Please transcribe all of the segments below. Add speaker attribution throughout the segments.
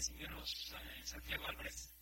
Speaker 1: Álvarez
Speaker 2: y eh, Santiago Álvarez.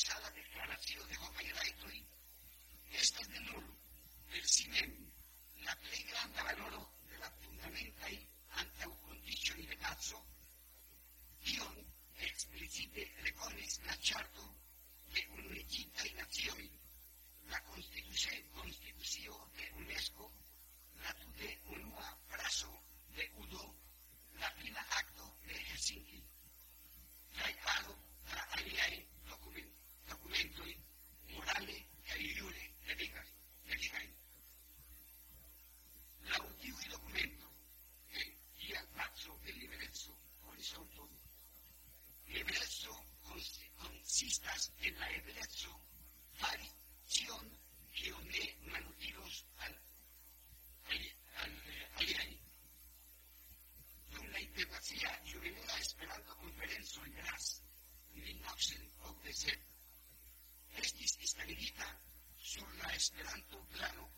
Speaker 2: passada declaració de Bob Lightwing esta es de nulo, percibem la plei granda valoro della fundamentai antaŭkondiĉoj de paco, kion eksplicite rekonis la ĉarto de Unuiĝintaj Nacioj, la konstitucio de UNESCO, la tute esperanto plano,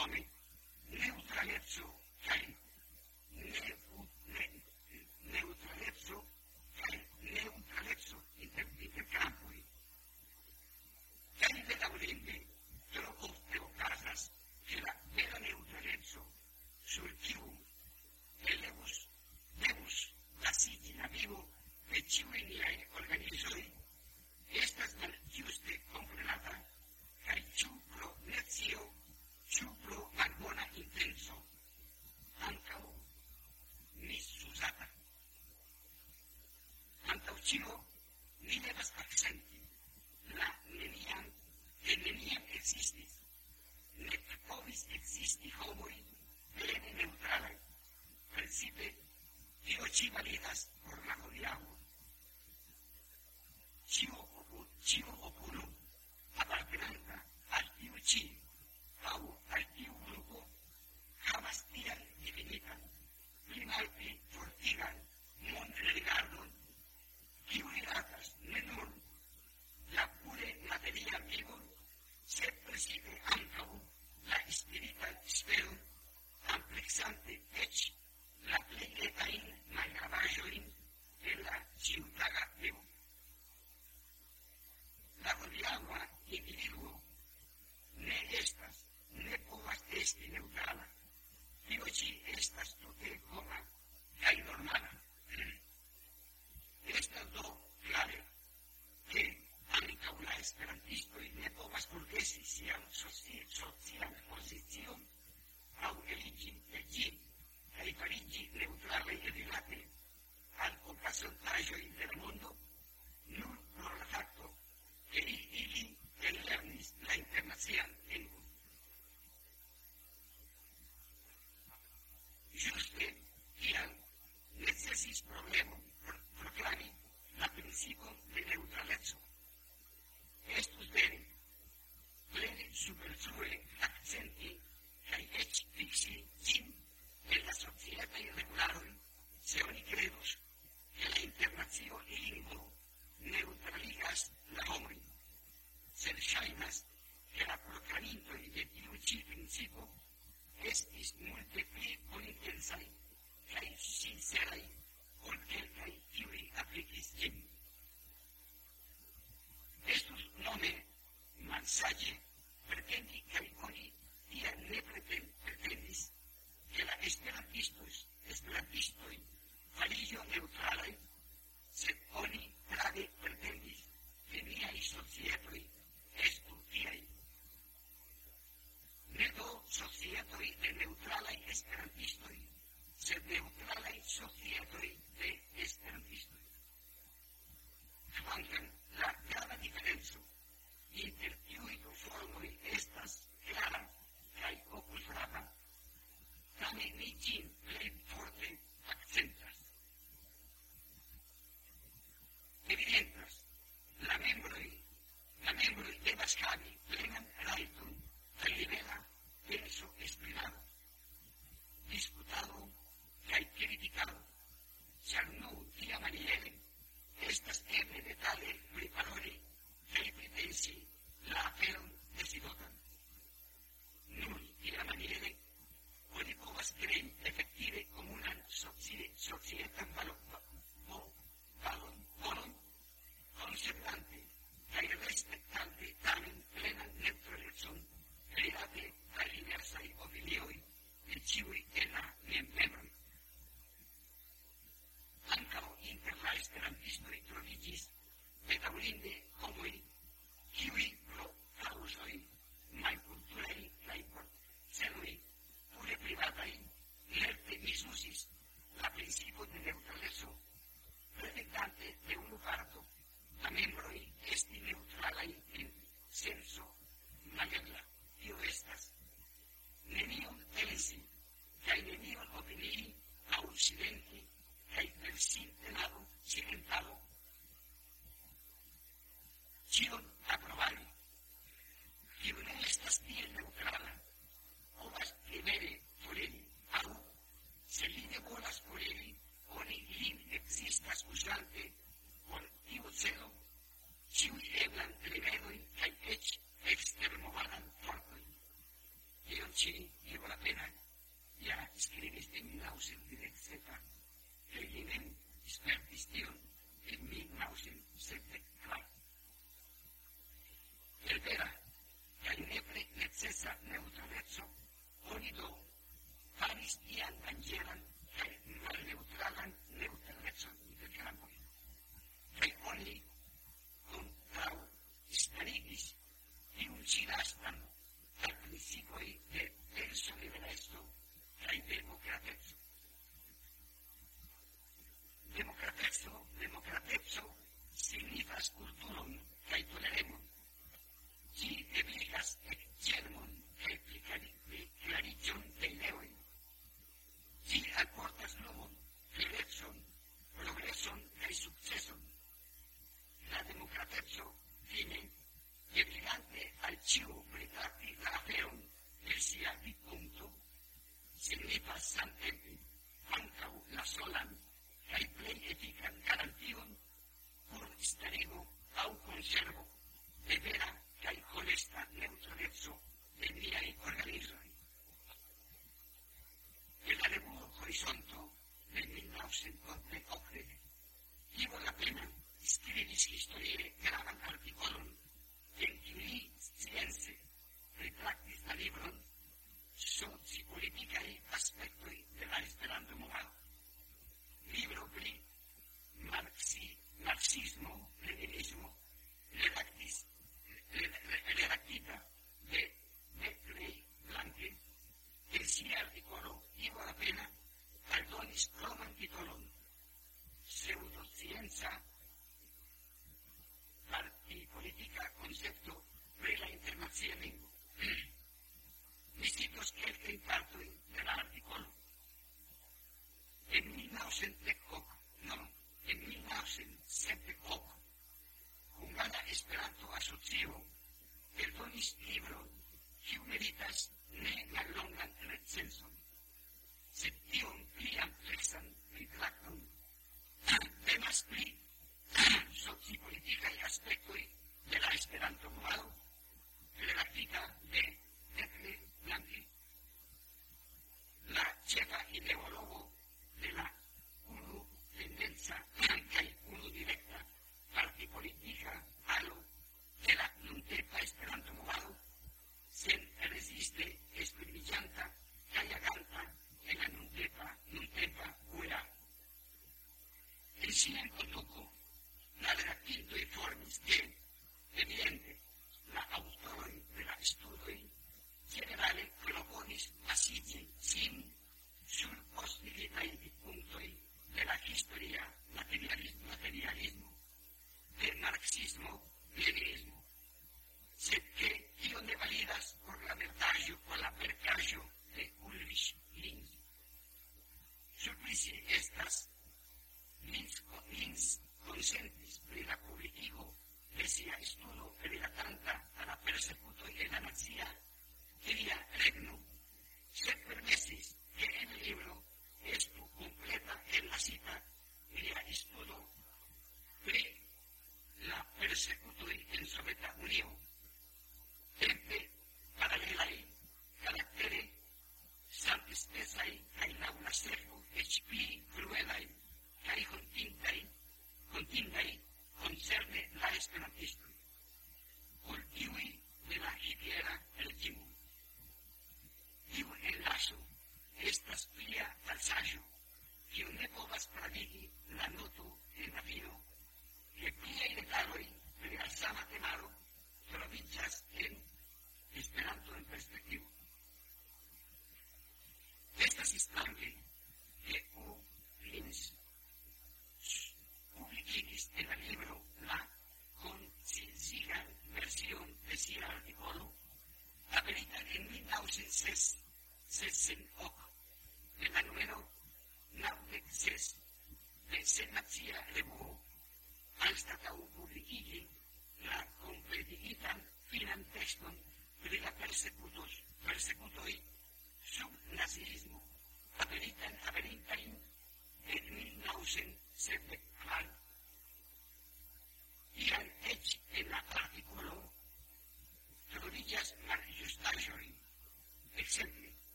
Speaker 2: mummy tio ĉi validas Siu, el donis libro, kiu meditas ne mallongan recenson, sed tion pli ampleksan pritrakton. Temas pri sociopolitikaj aspektoj de la Esperanto-movado, redakita Presidente Luco, la de la Quinto y Formis de Evidente, la autor de la Studoi, generale proponis asigi sin sur possibilitai puntoi de la historia materialismo materialismo, del marxismo leninismo, sed que tion ne validas por la mercaggio por la percaggio de Ulrich Link. Surprizi estas always in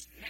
Speaker 2: He's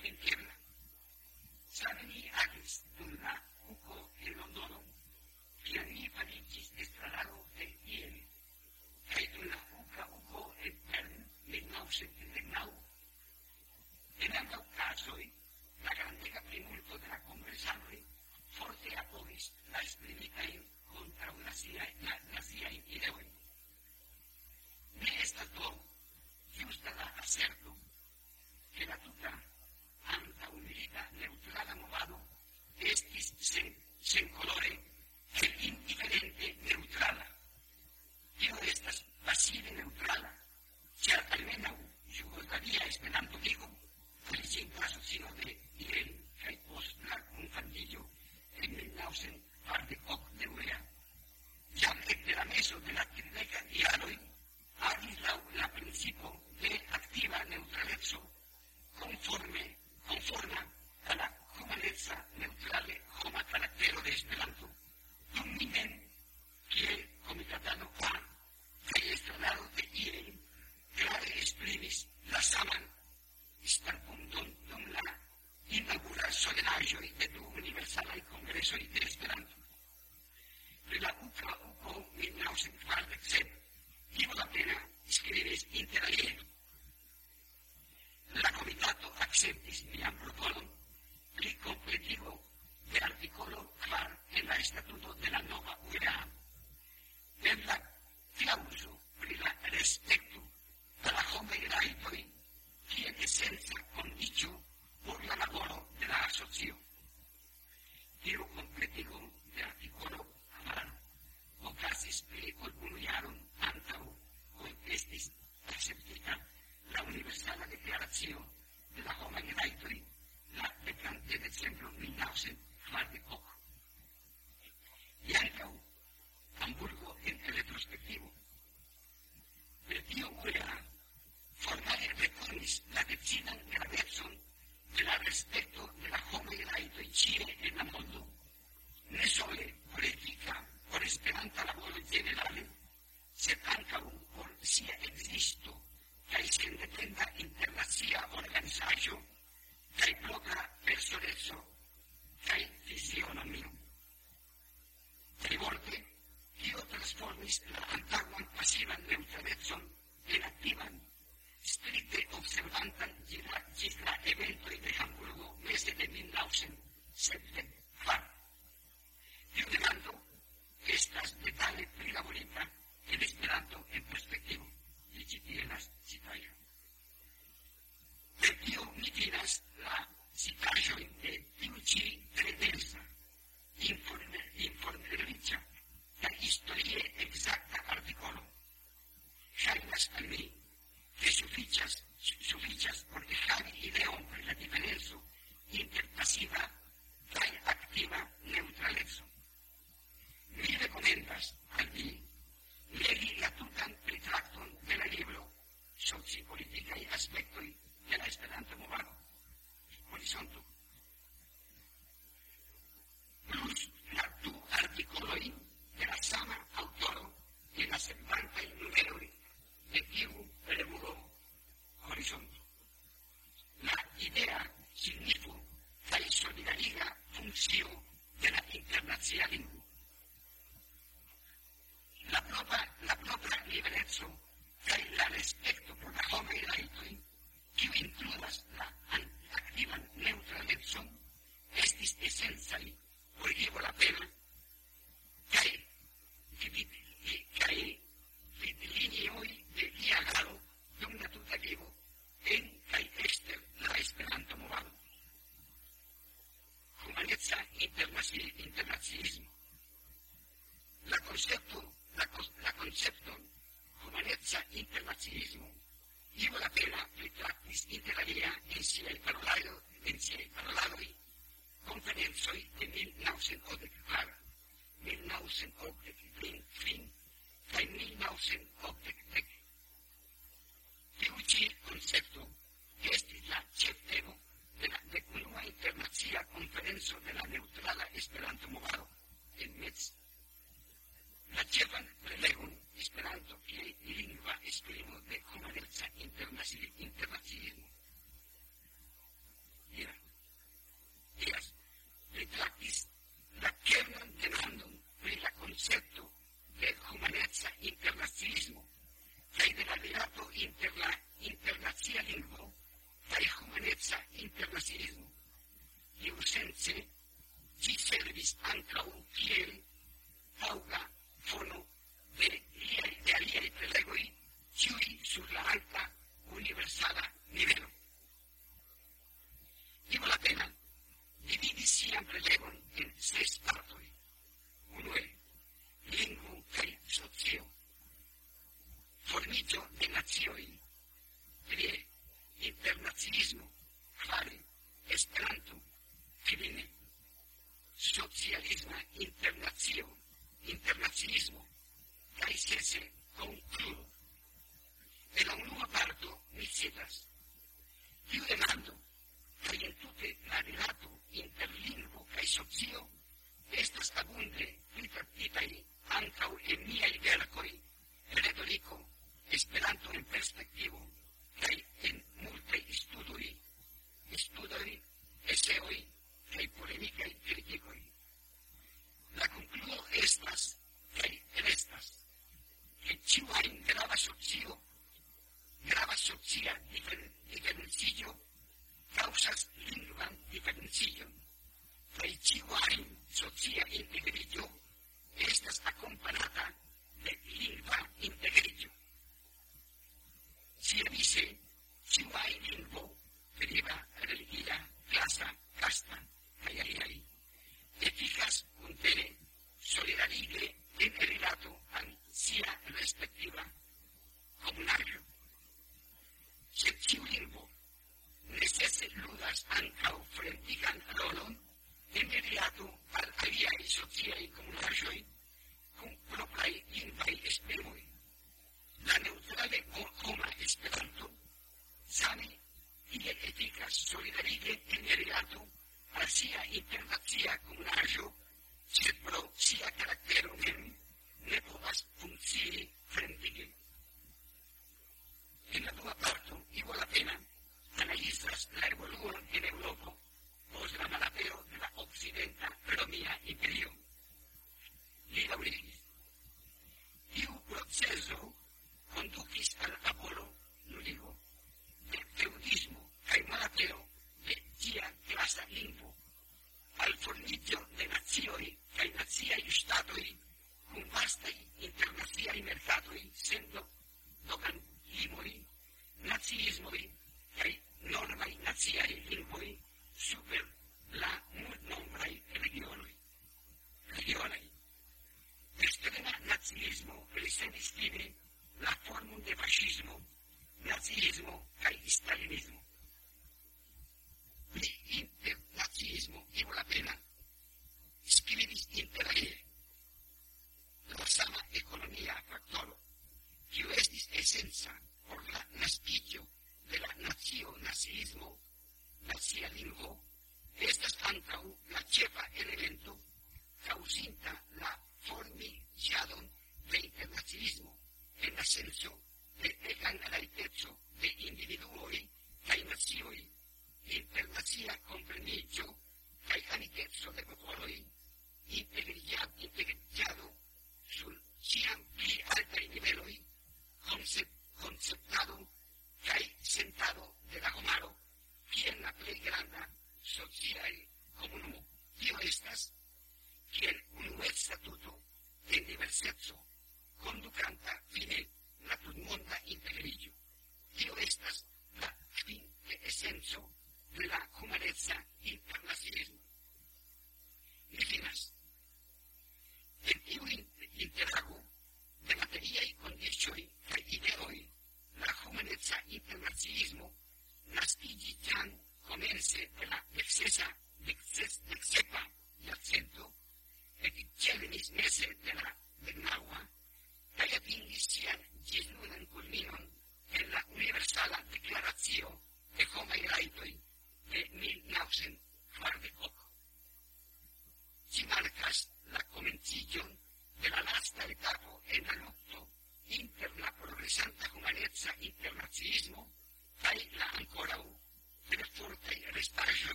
Speaker 2: Stimmt nicht. Internaciismo. La concepto la, la concepto humanezza internazionalismo io la pena ritrattis inter alia en siaj parolado en siaj paroladoj konferencoj de 1984 1985 kaj 1986 tiu ĉi koncepto estis la de la dekunua internacia konferenco de la neŭtrala Esperanto-movado en Metz la llevan prelegon esperando que lingua esprimo de humanezza internazionalismo. Mira, eras retratis la kernan demandon pri la concepto de humanezza internazionalismo kaj de la relato inter la internacia lingvo kaj humanezza internazionalismo. Iusence, ĝi servis ankaŭ kiel taŭga fono de, de aliaj prelegoj ĉiuj sur la alta universala nivelo. Digo la pena dividi sian prelegon en ses partoj. Unue, lingvo kaj socio. Formiĝo de nacioj. Trie, internaciismo. Kvare, Esperanto. Kvine, socialisma internacio internazionalismo kaj sese concludo. En la unua parto mi citas. Tiu demando kaj entute la rilato inter lingvo kaj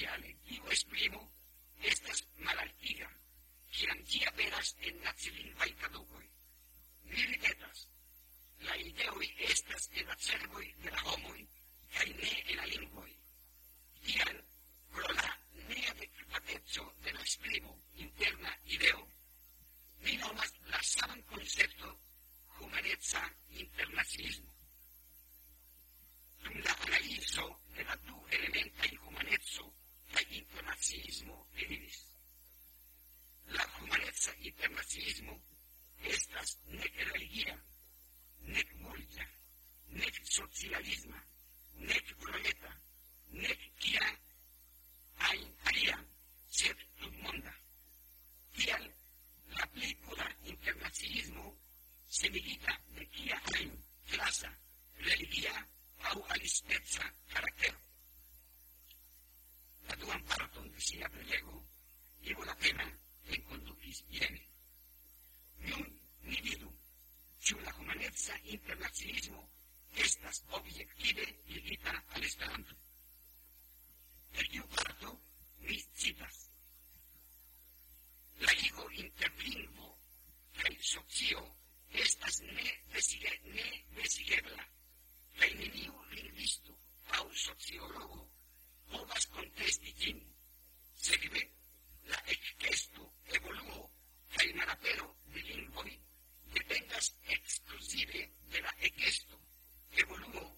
Speaker 2: Tute internaciismo estas objektive ligita al Esperanto. Per tiu parto citas. La igo interlingvo kaj socio estas ne, desige, ne desigebla kaj neniu lingvisto aŭ sociologo povas contesti ĝin. Sekve, la ekkesto, evoluo kaj malapero de lingvoj dependas ekskluzive lleva en esto, evoluó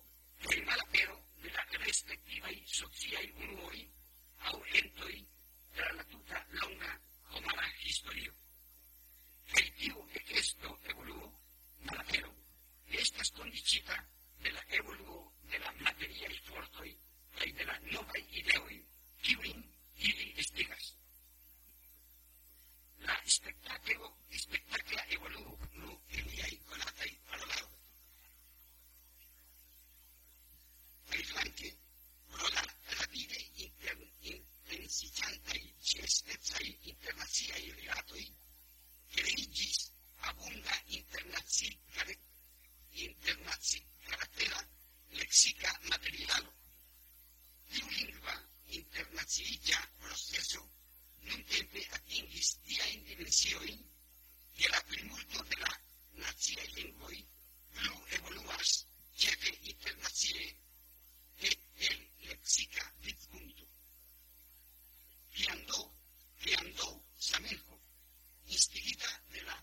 Speaker 2: el malapero de la respectiva y socia y unoi, aurentoi, tra la tuta longa homara historio. El tío que esto evoluó, malapero, estas condicita de la evoluó de la materia y fortoi, y de la nova ideoi, kiwin y estigas. La espectáculo Snepsai Internacia y Regatoi, Creigis, Abunda Internazi Internazi Caractera, Lexica Materialo, Tiulingua Internaziilla Proceso, Nuntempe Atingis Dia Indimensioin, que la primulto de la Nazia Lingvoi, Plu Evoluas, Jefe Internazie, et el Lexica Vidpunto. Piando Riandou Samenko, instigita de la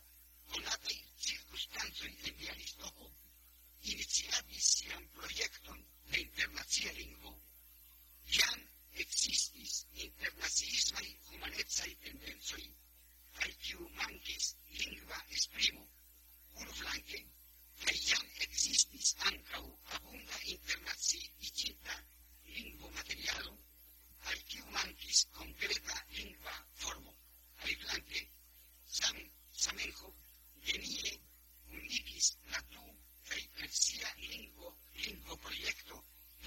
Speaker 2: conatai di de Bialistoko, iniziatis sian proiecton de internazia lingvo. Iam existis internaziismai humanezai tendenzoi, kai kiu mancis lingva esprimo, unu flanque, kai iam existis ancau abunda internaziicita lingvo materialo, al kiu mancis concreta Samejo, genie unikis la du kaj persia lingvo lingvo projekto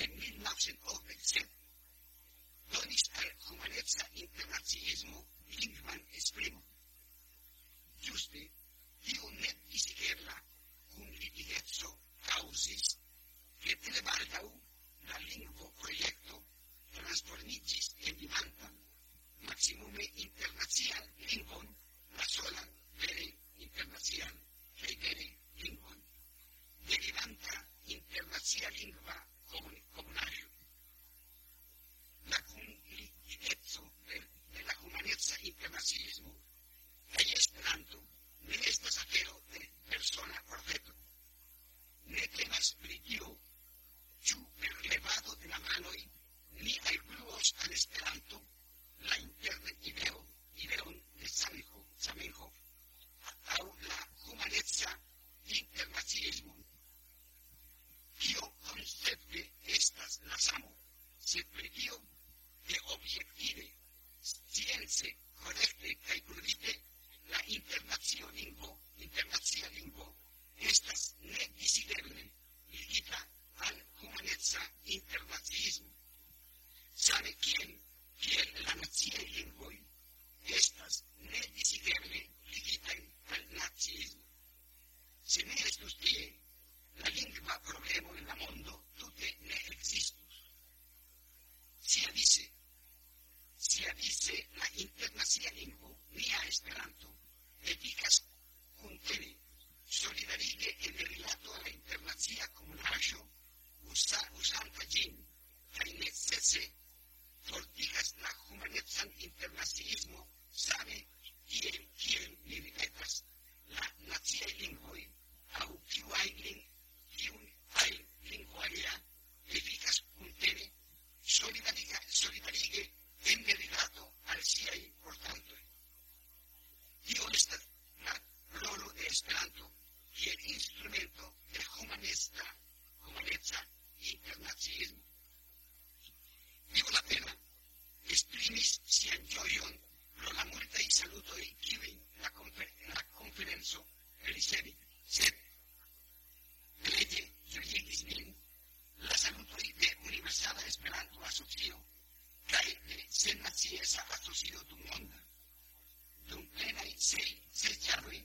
Speaker 2: en 1987. Donis al humaneca internaciismo lingvan esprimon. Giuste, tiu net disiderla cum litigezzo causis che tele balgau la lingvo proiecto transformigis en vivantan maximume internacial lingvon la solan vere internacial che vere lingvon derivanta internacia lingua comunario. La cumplitezzo de la humanezza internaciismo kaj Esperanto ne estas afero de persona porteto. Ne temas pri tio, ĉu per levado de la manoj ni algluos al Esperanto la interne ideo, ideon de Zamenhof, Zamenhof aŭ la humanezza internaciismo Io concepte estas la samo, sed pri tio de objektive, science, correcte kaj prudite la internacia lingvo, internacia lingvo estas ne disideble ligita al humanezza internaciismo. Same kiel kiel la naciaj lingvoj estas ne disideble ligita al naziismo. Se ne estus tie, la lingua problema en el mundo tutte ne existus. Si dice, si dice la internacia lingua mia esperanto, eficas contene, solidarige en el relato a la internacia comunajo, usa, usanta gin, kaj necese, fortigas la humanezan internaciismo, sabe quién, quién ni ripetas, la nacia lingvoi, au kiu ajn kiun hay lingualia eficas cultere solidariga, solidarige en derivato al siai portanto. Tio estas la rolo de Esperanto kiel instrumento de humanista, humaneza internaciismo. Digo la pena, esprimis sian ĝojon pro la multaj salutoj kiujn la, confer la konferenco ricevis, sed Lege juĝigis min la salutoj de Universala Esperanto-Asocio kaj de Sennaciesa Asocio Tutmonda. Dum plenaj ses jaroj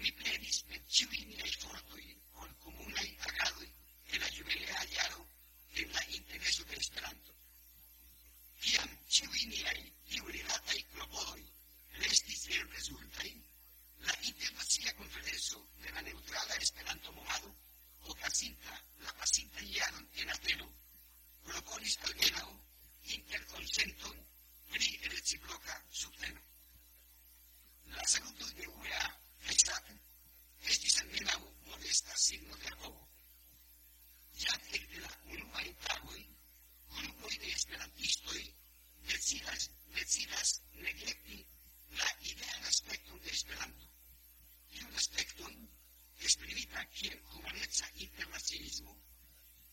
Speaker 2: mi prenis per ĉiuj miaj fortoj por komunaj agadoj en la jubilea jaro en la intereso de Esperanto. Kiam ĉiuj niaj tiurilataj klopodoj restis sen rezultaj, la internacia conferenzo de la neutrala Esperanto movado ocasinta la pacinta ian en Ateno, proponis almenau interconsentum pri reciproka subteno. La saluto de UEA Festapen estis almenaŭ modesta signo de apogo. Jam ekde la unuaj tagoj grupoj de esperantistoj decidas, decidas neglekti la idean aspekton de Esperanto. Tiun aspekton esprimita kiel humaneca internaciismo.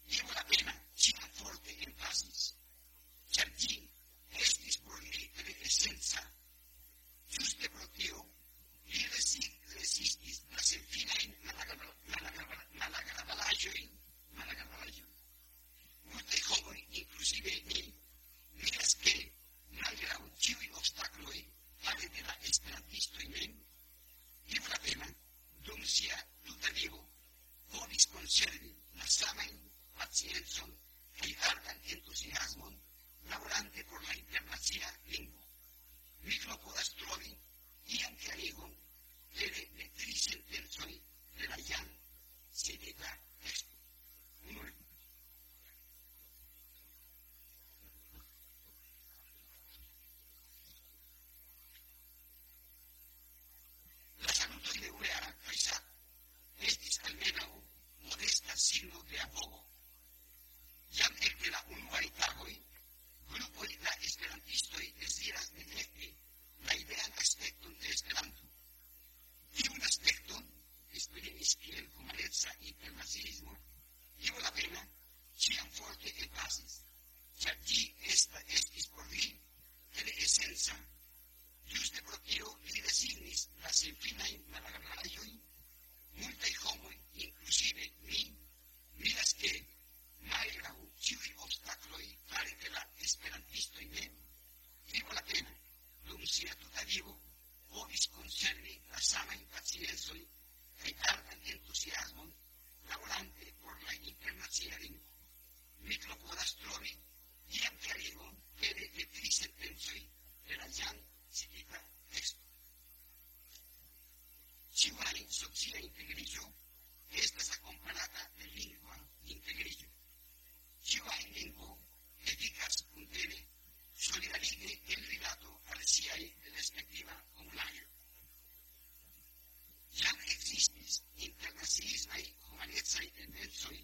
Speaker 2: Tiu la pena ĉiam forte enfasis. Γιατί έστει πολύ ευεθεσένσα. Σούστε πρωτίο, ήρε εσύ να σε φύγει να αναγκαταλάσσει. Να αναγκαταλάσσει. Ούτε χώρο, inclusive εμεί, μία σκέ, να γραμμουτσίουι οστάκλο, θα δείτε να εστρατεί στο ημέν. Τι βραβεύμα, δούμσια, τούτα λίγο, όλοι σκονσέρνουν να σάμαν, πατσιέντσον, και υπάρχαν ενθουσιάσμον, laborante por la internet perspectiva comunale. Jam existis internaciismai humanezai tendenzoi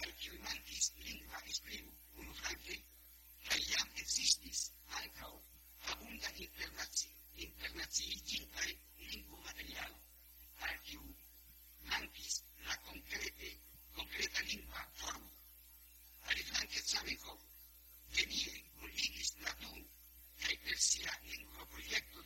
Speaker 2: al kiui mankis lingva esprimo unu flanke, kai jam existis ancao abunda internaci, internaciigintai lingvo materialo